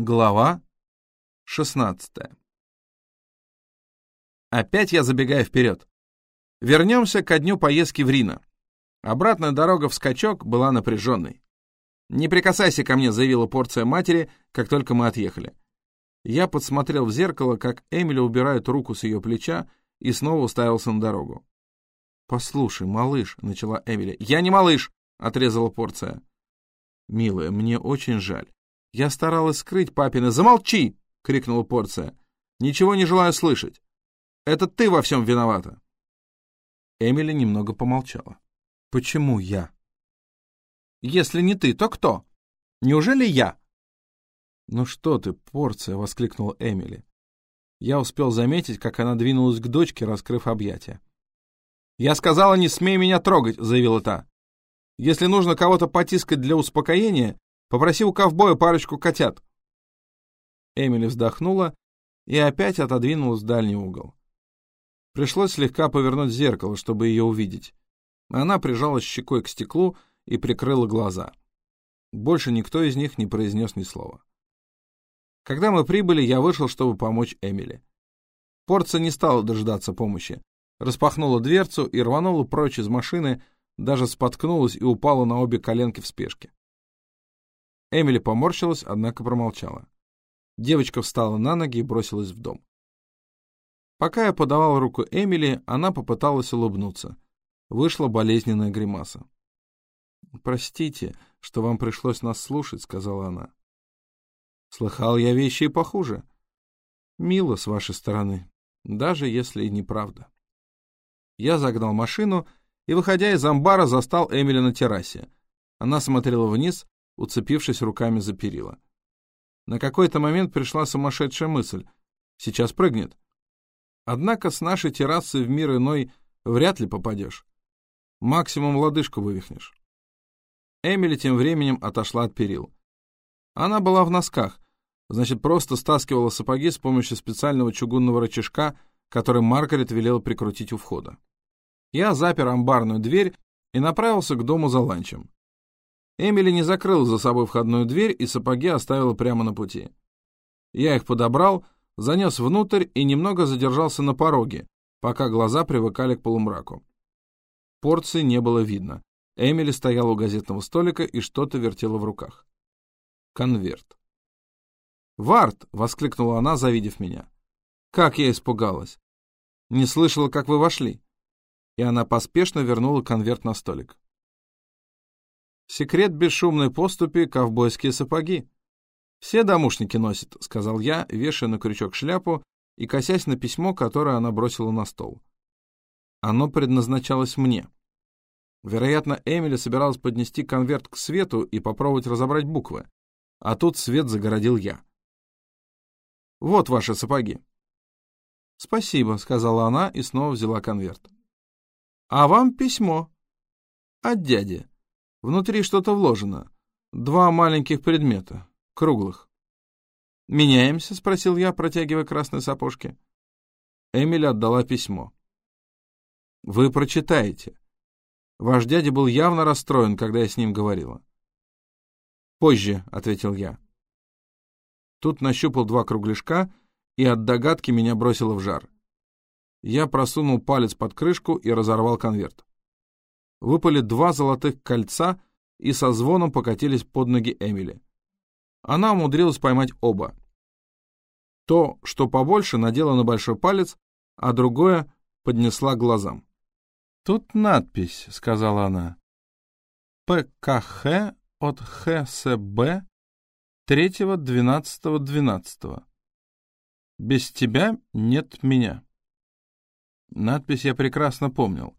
Глава 16 Опять я забегаю вперед. Вернемся ко дню поездки в Рино. Обратная дорога в скачок была напряженной. «Не прикасайся ко мне», — заявила порция матери, как только мы отъехали. Я подсмотрел в зеркало, как Эмили убирает руку с ее плеча и снова уставился на дорогу. «Послушай, малыш», — начала Эмили. «Я не малыш», — отрезала порция. «Милая, мне очень жаль. Я старалась скрыть папины. «Замолчи!» — крикнула порция. «Ничего не желаю слышать. Это ты во всем виновата». Эмили немного помолчала. «Почему я?» «Если не ты, то кто? Неужели я?» «Ну что ты, порция!» — воскликнула Эмили. Я успел заметить, как она двинулась к дочке, раскрыв объятия. «Я сказала, не смей меня трогать!» — заявила та. «Если нужно кого-то потискать для успокоения, Попроси у ковбоя парочку котят». Эмили вздохнула и опять отодвинулась в дальний угол. Пришлось слегка повернуть зеркало, чтобы ее увидеть. Она прижалась щекой к стеклу и прикрыла глаза. Больше никто из них не произнес ни слова. Когда мы прибыли, я вышел, чтобы помочь Эмили. Порция не стала дожидаться помощи. Распахнула дверцу и рванула прочь из машины, даже споткнулась и упала на обе коленки в спешке. Эмили поморщилась, однако промолчала. Девочка встала на ноги и бросилась в дом. Пока я подавал руку Эмили, она попыталась улыбнуться. Вышла болезненная гримаса. «Простите, что вам пришлось нас слушать», — сказала она. «Слыхал я вещи и похуже. Мило с вашей стороны, даже если и неправда». Я загнал машину и, выходя из амбара, застал Эмили на террасе. Она смотрела вниз, уцепившись руками за перила. На какой-то момент пришла сумасшедшая мысль. Сейчас прыгнет. Однако с нашей террасы в мир иной вряд ли попадешь. Максимум лодыжку вывихнешь. Эмили тем временем отошла от перил. Она была в носках, значит, просто стаскивала сапоги с помощью специального чугунного рычажка, который Маргарет велела прикрутить у входа. Я запер амбарную дверь и направился к дому за ланчем. Эмили не закрыла за собой входную дверь и сапоги оставила прямо на пути. Я их подобрал, занес внутрь и немного задержался на пороге, пока глаза привыкали к полумраку. Порции не было видно. Эмили стояла у газетного столика и что-то вертела в руках. Конверт. «Вард!» — воскликнула она, завидев меня. «Как я испугалась! Не слышала, как вы вошли!» И она поспешно вернула конверт на столик. Секрет бесшумной поступи — ковбойские сапоги. Все домушники носят, — сказал я, вешая на крючок шляпу и косясь на письмо, которое она бросила на стол. Оно предназначалось мне. Вероятно, Эмили собиралась поднести конверт к свету и попробовать разобрать буквы. А тут свет загородил я. «Вот ваши сапоги». «Спасибо», — сказала она и снова взяла конверт. «А вам письмо. От дяди. Внутри что-то вложено. Два маленьких предмета, круглых. «Меняемся?» — спросил я, протягивая красные сапожки. Эмили отдала письмо. «Вы прочитаете. Ваш дядя был явно расстроен, когда я с ним говорила». «Позже», — ответил я. Тут нащупал два кругляшка, и от догадки меня бросило в жар. Я просунул палец под крышку и разорвал конверт выпали два золотых кольца и со звоном покатились под ноги Эмили. Она умудрилась поймать оба. То, что побольше, надела на большой палец, а другое поднесла глазам. «Тут надпись», — сказала она. «ПКХ от ХСБ 3.12.12. Без тебя нет меня». Надпись я прекрасно помнил.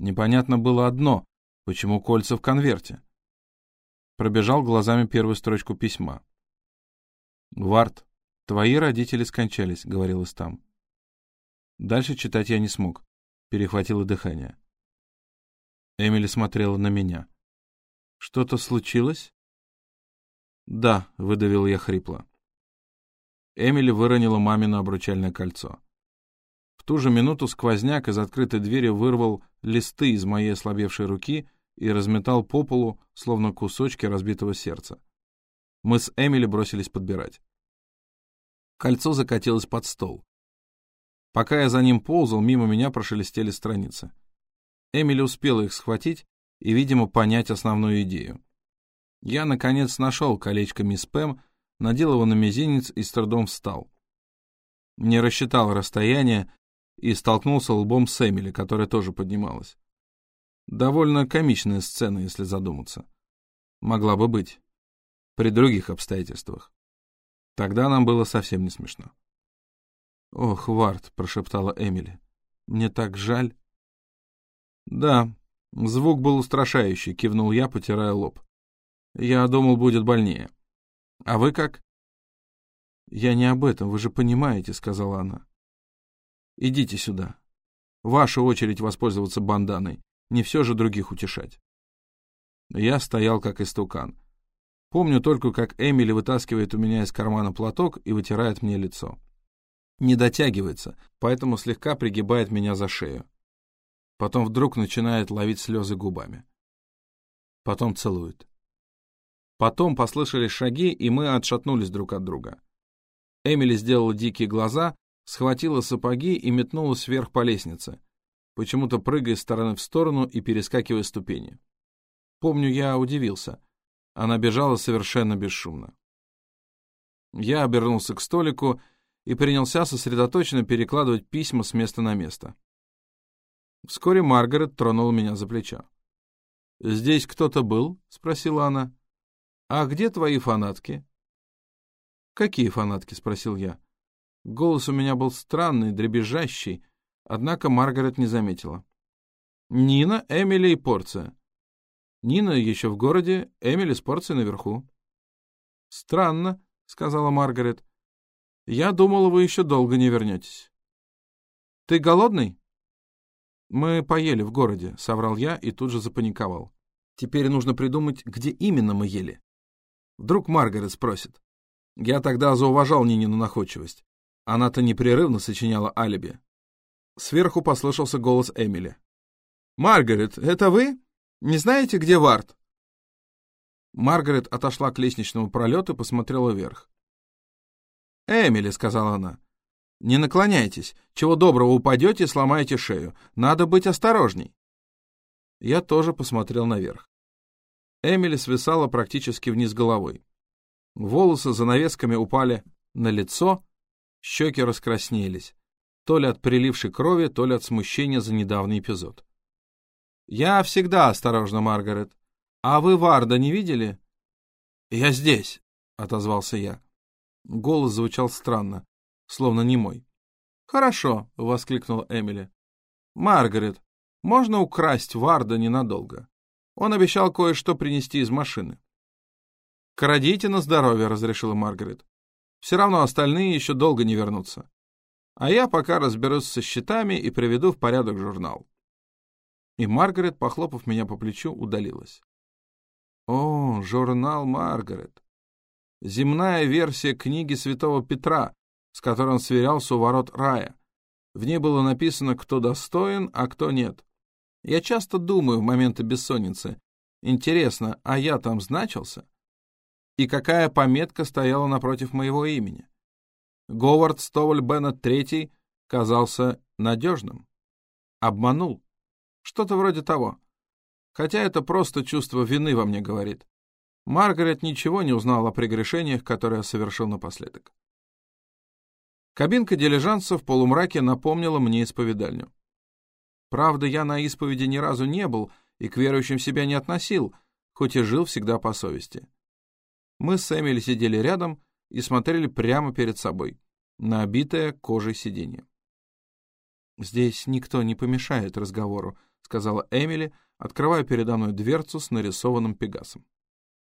Непонятно было одно, почему кольца в конверте. Пробежал глазами первую строчку письма. «Варт, твои родители скончались», — говорилось там. Дальше читать я не смог. Перехватило дыхание. Эмили смотрела на меня. «Что-то случилось?» «Да», — выдавил я хрипло. Эмили выронила мамино обручальное кольцо. В ту же минуту сквозняк из открытой двери вырвал листы из моей ослабевшей руки и разметал по полу, словно кусочки разбитого сердца. Мы с Эмили бросились подбирать. Кольцо закатилось под стол. Пока я за ним ползал, мимо меня прошелестели страницы. Эмили успела их схватить и, видимо, понять основную идею. Я, наконец, нашел колечко мисс Пэм, надел его на мизинец и с трудом встал. Не рассчитал расстояние и столкнулся лбом с Эмили, которая тоже поднималась. Довольно комичная сцена, если задуматься. Могла бы быть. При других обстоятельствах. Тогда нам было совсем не смешно. «Ох, Вард», — прошептала Эмили, — «мне так жаль». «Да, звук был устрашающий», — кивнул я, потирая лоб. «Я думал, будет больнее. А вы как?» «Я не об этом, вы же понимаете», — сказала она. «Идите сюда. Ваша очередь воспользоваться банданой. Не все же других утешать». Я стоял как истукан. Помню только, как Эмили вытаскивает у меня из кармана платок и вытирает мне лицо. Не дотягивается, поэтому слегка пригибает меня за шею. Потом вдруг начинает ловить слезы губами. Потом целует. Потом послышались шаги, и мы отшатнулись друг от друга. Эмили сделала дикие глаза, схватила сапоги и метнулась вверх по лестнице, почему-то прыгая из стороны в сторону и перескакивая ступени. Помню, я удивился. Она бежала совершенно бесшумно. Я обернулся к столику и принялся сосредоточенно перекладывать письма с места на место. Вскоре Маргарет тронула меня за плечо. «Здесь кто-то был?» — спросила она. «А где твои фанатки?» «Какие фанатки?» — спросил я. Голос у меня был странный, дребезжащий, однако Маргарет не заметила. «Нина, Эмили и Порция. Нина еще в городе, Эмили с Порцией наверху». «Странно», — сказала Маргарет. «Я думала, вы еще долго не вернетесь». «Ты голодный?» «Мы поели в городе», — соврал я и тут же запаниковал. «Теперь нужно придумать, где именно мы ели». Вдруг Маргарет спросит. Я тогда зауважал Нинину находчивость. Она-то непрерывно сочиняла алиби. Сверху послышался голос Эмили. «Маргарет, это вы? Не знаете, где Варт?» Маргарет отошла к лестничному пролету и посмотрела вверх. «Эмили», — сказала она, — «не наклоняйтесь. Чего доброго упадете и сломаете шею. Надо быть осторожней». Я тоже посмотрел наверх. Эмили свисала практически вниз головой. Волосы занавесками упали на лицо, щеки раскраснелись, то ли от прилившей крови, то ли от смущения за недавний эпизод. «Я всегда осторожна, Маргарет. А вы Варда не видели?» «Я здесь», — отозвался я. Голос звучал странно, словно не мой. «Хорошо», — воскликнула Эмили. «Маргарет, можно украсть Варда ненадолго? Он обещал кое-что принести из машины». «Крадите на здоровье», — разрешила Маргарет. «Все равно остальные еще долго не вернутся. А я пока разберусь со счетами и приведу в порядок журнал». И Маргарет, похлопав меня по плечу, удалилась. «О, журнал Маргарет! Земная версия книги святого Петра, с которой он сверялся у ворот рая. В ней было написано, кто достоин, а кто нет. Я часто думаю в моменты бессонницы. Интересно, а я там значился?» И какая пометка стояла напротив моего имени. Говард Стоваль Беннет III казался надежным. Обманул. Что-то вроде того. Хотя это просто чувство вины во мне говорит. Маргарет ничего не узнала о прегрешениях, которые я совершил напоследок. Кабинка дилижанса в полумраке напомнила мне исповедальню. Правда, я на исповеди ни разу не был и к верующим себя не относил, хоть и жил всегда по совести. Мы с Эмили сидели рядом и смотрели прямо перед собой, на обитое кожей сиденье. «Здесь никто не помешает разговору», — сказала Эмили, открывая передо мной дверцу с нарисованным пегасом.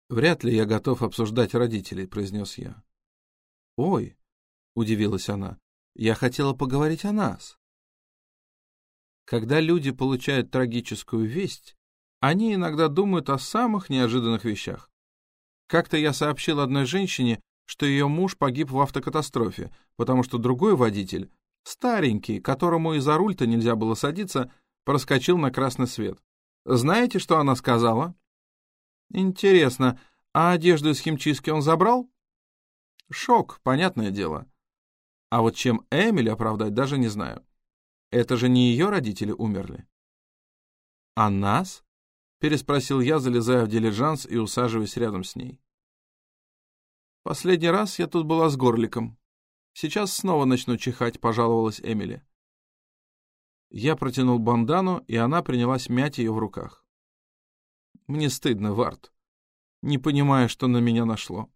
«Вряд ли я готов обсуждать родителей», — произнес я. «Ой», — удивилась она, — «я хотела поговорить о нас». Когда люди получают трагическую весть, они иногда думают о самых неожиданных вещах. Как-то я сообщил одной женщине, что ее муж погиб в автокатастрофе, потому что другой водитель, старенький, которому и за руль-то нельзя было садиться, проскочил на красный свет. Знаете, что она сказала? Интересно, а одежду из химчистки он забрал? Шок, понятное дело. А вот чем Эмили оправдать, даже не знаю. Это же не ее родители умерли. А нас? Переспросил я, залезая в дилижанс и усаживаясь рядом с ней. Последний раз я тут была с горликом. Сейчас снова начну чихать, пожаловалась Эмили. Я протянул бандану, и она принялась мять ее в руках. Мне стыдно, Варт. Не понимаю, что на меня нашло.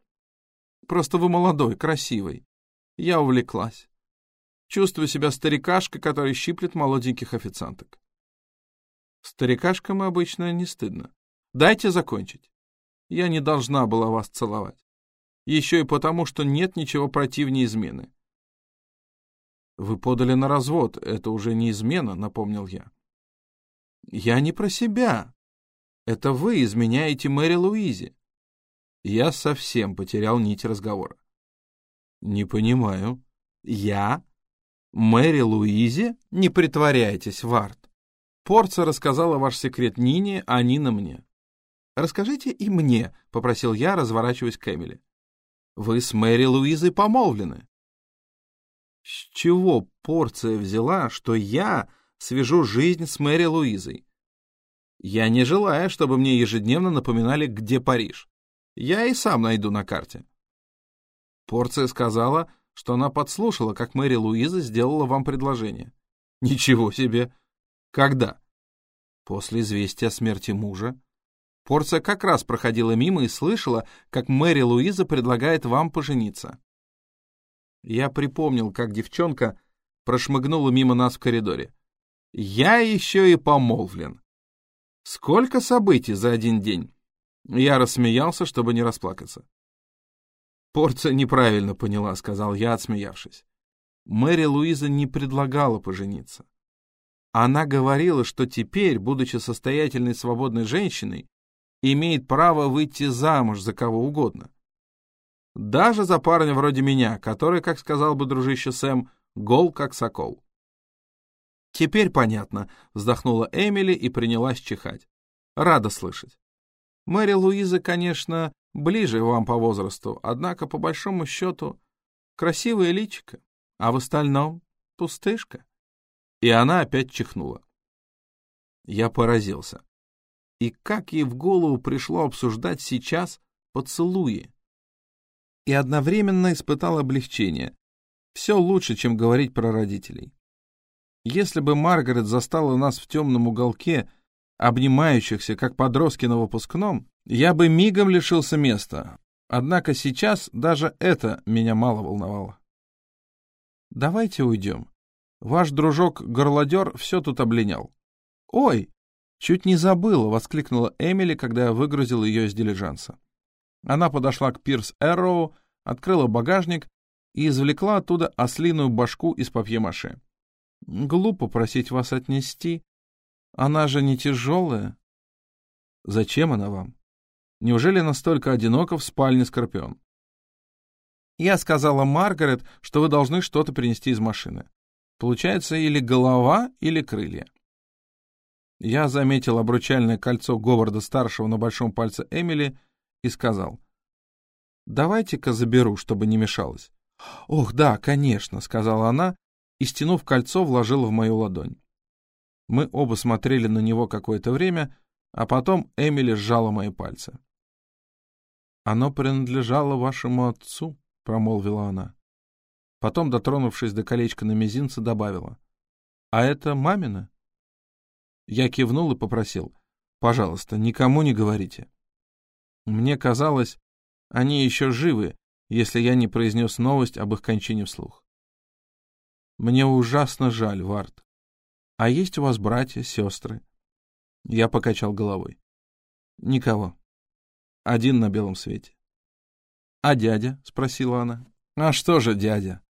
Просто вы молодой, красивый. Я увлеклась. Чувствую себя старикашкой, который щиплет молоденьких официанток. Старикашкам обычно не стыдно. Дайте закончить. Я не должна была вас целовать. Еще и потому, что нет ничего противнее измены. Вы подали на развод, это уже не измена, напомнил я. Я не про себя. Это вы изменяете Мэри Луизе. Я совсем потерял нить разговора. Не понимаю. Я? Мэри Луизе? Не притворяйтесь, Вард. Порция рассказала ваш секрет Нине, а Нина мне. «Расскажите и мне», — попросил я, разворачиваясь к Эмили. «Вы с Мэри Луизой помолвлены». С чего порция взяла, что я свяжу жизнь с Мэри Луизой? Я не желаю, чтобы мне ежедневно напоминали, где Париж. Я и сам найду на карте. Порция сказала, что она подслушала, как Мэри Луиза сделала вам предложение. Ничего себе! Когда? После известия о смерти мужа. Порция как раз проходила мимо и слышала, как Мэри Луиза предлагает вам пожениться. Я припомнил, как девчонка прошмыгнула мимо нас в коридоре. Я еще и помолвлен. Сколько событий за один день? Я рассмеялся, чтобы не расплакаться. Порция неправильно поняла, сказал я, отсмеявшись. Мэри Луиза не предлагала пожениться. Она говорила, что теперь, будучи состоятельной свободной женщиной, имеет право выйти замуж за кого угодно. Даже за парня вроде меня, который, как сказал бы дружище Сэм, гол как сокол. «Теперь понятно», — вздохнула Эмили и принялась чихать. «Рада слышать. Мэри Луиза, конечно, ближе вам по возрасту, однако, по большому счету, красивая личико, а в остальном — пустышка». И она опять чихнула. Я поразился. И как ей в голову пришло обсуждать сейчас поцелуи? И одновременно испытал облегчение. Все лучше, чем говорить про родителей. Если бы Маргарет застала нас в темном уголке, обнимающихся, как подростки на выпускном, я бы мигом лишился места. Однако сейчас даже это меня мало волновало. «Давайте уйдем. Ваш дружок-горлодер все тут облинял». «Ой, чуть не забыла!» — воскликнула Эмили, когда я выгрузил ее из дилижанса. Она подошла к Пирс Эрроу, открыла багажник и извлекла оттуда ослиную башку из папье-маше. Глупо просить вас отнести. Она же не тяжелая. Зачем она вам? Неужели настолько одиноко в спальне Скорпион? Я сказала Маргарет, что вы должны что-то принести из машины. Получается или голова, или крылья. Я заметил обручальное кольцо Говарда-старшего на большом пальце Эмили и сказал. «Давайте-ка заберу, чтобы не мешалось». «Ох, да, конечно», — сказала она и, стянув кольцо, вложила в мою ладонь. Мы оба смотрели на него какое-то время, а потом Эмили сжала мои пальцы. «Оно принадлежало вашему отцу», — промолвила она. Потом, дотронувшись до колечка на мизинце, добавила. «А это мамина?» Я кивнул и попросил. «Пожалуйста, никому не говорите». Мне казалось, они еще живы, если я не произнес новость об их кончине вслух. Мне ужасно жаль, Вард. А есть у вас братья, сестры? Я покачал головой. Никого. Один на белом свете. А дядя? Спросила она. А что же дядя?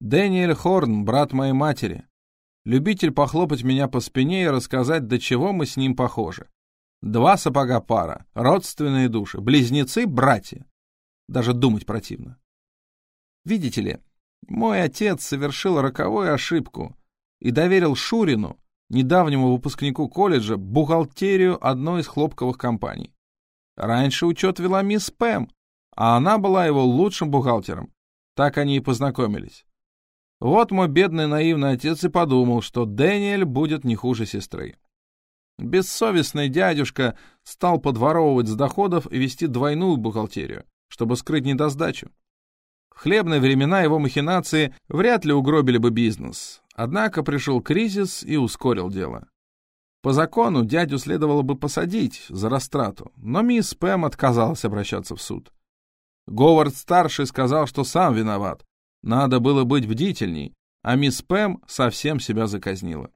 Дэниэль Хорн, брат моей матери. Любитель похлопать меня по спине и рассказать, до чего мы с ним похожи. Два сапога пара, родственные души, близнецы, братья. Даже думать противно. Видите ли, мой отец совершил роковую ошибку и доверил Шурину, недавнему выпускнику колледжа, бухгалтерию одной из хлопковых компаний. Раньше учет вела мисс Пэм, а она была его лучшим бухгалтером. Так они и познакомились. Вот мой бедный наивный отец и подумал, что Дэниэль будет не хуже сестры. Бессовестный дядюшка стал подворовывать с доходов и вести двойную бухгалтерию, чтобы скрыть недосдачу. В хлебные времена его махинации вряд ли угробили бы бизнес, однако пришел кризис и ускорил дело. По закону дядю следовало бы посадить за растрату, но мисс Пэм отказалась обращаться в суд. Говард-старший сказал, что сам виноват. Надо было быть бдительней, а мисс Пэм совсем себя заказнила.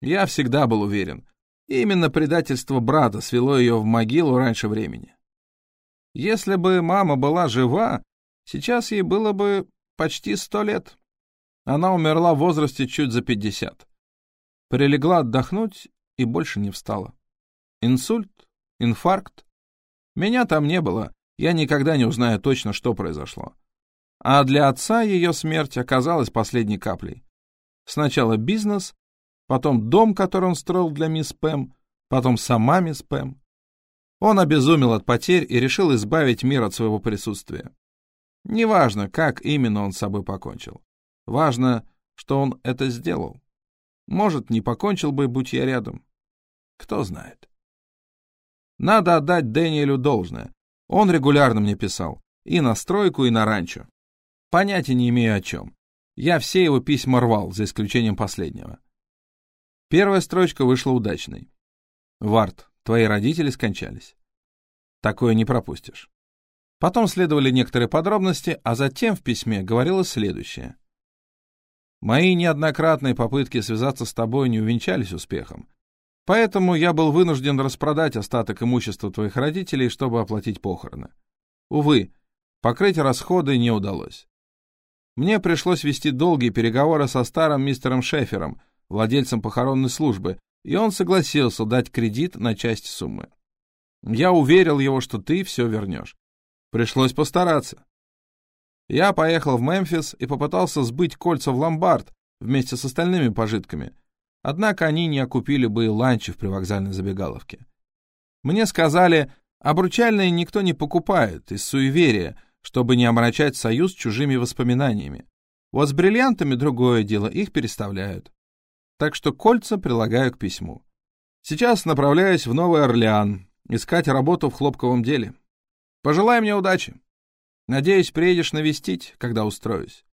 Я всегда был уверен, именно предательство брата свело ее в могилу раньше времени. Если бы мама была жива, сейчас ей было бы почти сто лет. Она умерла в возрасте чуть за пятьдесят. Прилегла отдохнуть и больше не встала. Инсульт? Инфаркт? Меня там не было, я никогда не узнаю точно, что произошло. А для отца ее смерть оказалась последней каплей. Сначала бизнес, потом дом, который он строил для мисс Пэм, потом сама мисс Пэм. Он обезумел от потерь и решил избавить мир от своего присутствия. Неважно, как именно он с собой покончил. Важно, что он это сделал. Может, не покончил бы, будь я рядом. Кто знает. Надо отдать Дэниелю должное. Он регулярно мне писал. И на стройку, и на ранчо. Понятия не имею о чем. Я все его письма рвал, за исключением последнего. Первая строчка вышла удачной. «Варт, твои родители скончались. Такое не пропустишь». Потом следовали некоторые подробности, а затем в письме говорилось следующее. «Мои неоднократные попытки связаться с тобой не увенчались успехом. Поэтому я был вынужден распродать остаток имущества твоих родителей, чтобы оплатить похороны. Увы, покрыть расходы не удалось. Мне пришлось вести долгие переговоры со старым мистером Шефером, владельцем похоронной службы, и он согласился дать кредит на часть суммы. Я уверил его, что ты все вернешь. Пришлось постараться. Я поехал в Мемфис и попытался сбыть кольца в ломбард вместе с остальными пожитками, Однако они не окупили бы и ланчи в привокзальной забегаловке. Мне сказали, обручальные никто не покупает из суеверия, чтобы не омрачать союз чужими воспоминаниями. Вот с бриллиантами другое дело, их переставляют. Так что кольца прилагаю к письму. Сейчас направляюсь в Новый Орлеан, искать работу в хлопковом деле. Пожелай мне удачи. Надеюсь, приедешь навестить, когда устроюсь.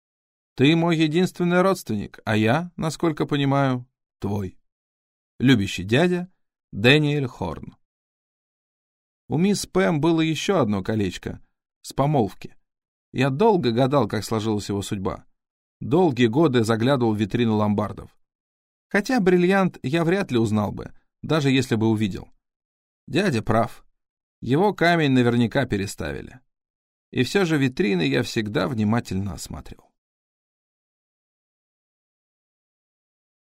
Ты мой единственный родственник, а я, насколько понимаю, Твой. Любящий дядя Дэниэль Хорн. У мисс Пэм было еще одно колечко с помолвки. Я долго гадал, как сложилась его судьба. Долгие годы заглядывал в витрину ломбардов. Хотя бриллиант я вряд ли узнал бы, даже если бы увидел. Дядя прав. Его камень наверняка переставили. И все же витрины я всегда внимательно осматривал.